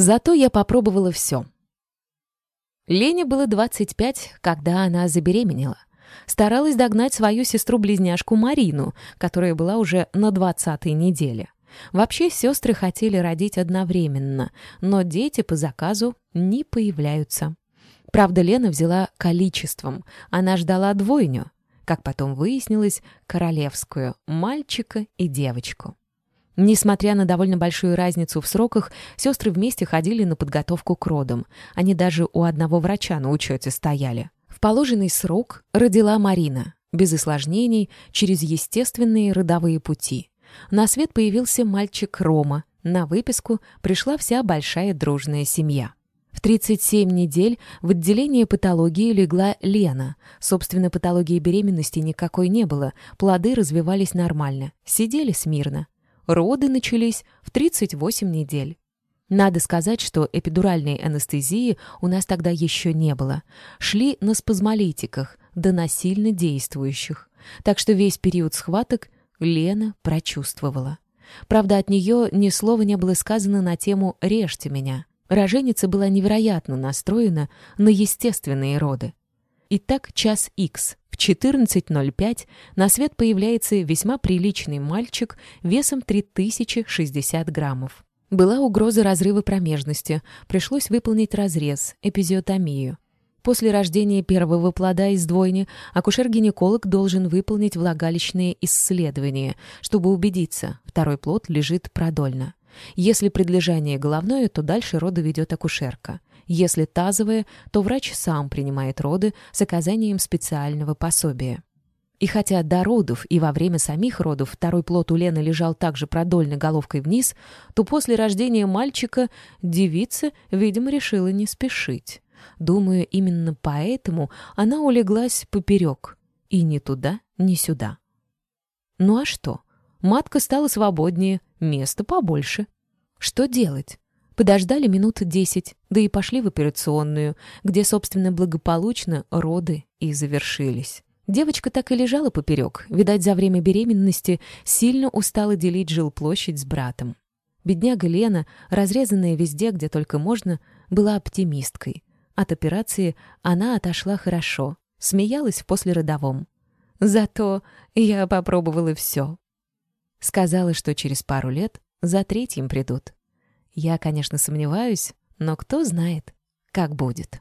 Зато я попробовала все. Лене было 25, когда она забеременела. Старалась догнать свою сестру-близняшку Марину, которая была уже на 20-й неделе. Вообще сестры хотели родить одновременно, но дети по заказу не появляются. Правда, Лена взяла количеством. Она ждала двойню. Как потом выяснилось, королевскую — мальчика и девочку. Несмотря на довольно большую разницу в сроках, сестры вместе ходили на подготовку к родам. Они даже у одного врача на учете стояли. В положенный срок родила Марина, без осложнений, через естественные родовые пути. На свет появился мальчик Рома. На выписку пришла вся большая дружная семья. В 37 недель в отделение патологии легла Лена. Собственно, патологии беременности никакой не было, плоды развивались нормально, сидели смирно. Роды начались в 38 недель. Надо сказать, что эпидуральной анестезии у нас тогда еще не было. Шли на спазмолитиках, да насильно действующих. Так что весь период схваток Лена прочувствовала. Правда, от нее ни слова не было сказано на тему «режьте меня». Роженица была невероятно настроена на естественные роды. Итак, час Х. В 14.05 на свет появляется весьма приличный мальчик весом 3060 граммов. Была угроза разрыва промежности, пришлось выполнить разрез, эпизиотомию. После рождения первого плода из двойни акушер-гинеколог должен выполнить влагалищные исследования, чтобы убедиться, второй плод лежит продольно. Если предлежание головное, то дальше роды ведет акушерка. Если тазовое, то врач сам принимает роды с оказанием специального пособия. И хотя до родов и во время самих родов второй плод у Лены лежал также продольно головкой вниз, то после рождения мальчика девица, видимо, решила не спешить. Думаю, именно поэтому она улеглась поперек. И ни туда, ни сюда. Ну а что? Матка стала свободнее, места побольше. Что делать? Подождали минут десять, да и пошли в операционную, где, собственно, благополучно роды и завершились. Девочка так и лежала поперек, видать, за время беременности сильно устала делить жилплощадь с братом. Бедняга Лена, разрезанная везде, где только можно, была оптимисткой. От операции она отошла хорошо, смеялась в послеродовом. Зато я попробовала все. Сказала, что через пару лет за третьим придут. Я, конечно, сомневаюсь, но кто знает, как будет.